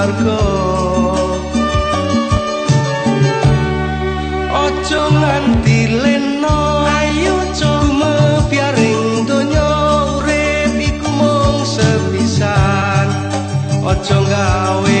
sarga Aja nganti leno ayo cuma biaring donya urip iku mung sepisan. Aja gawe